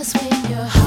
Just when your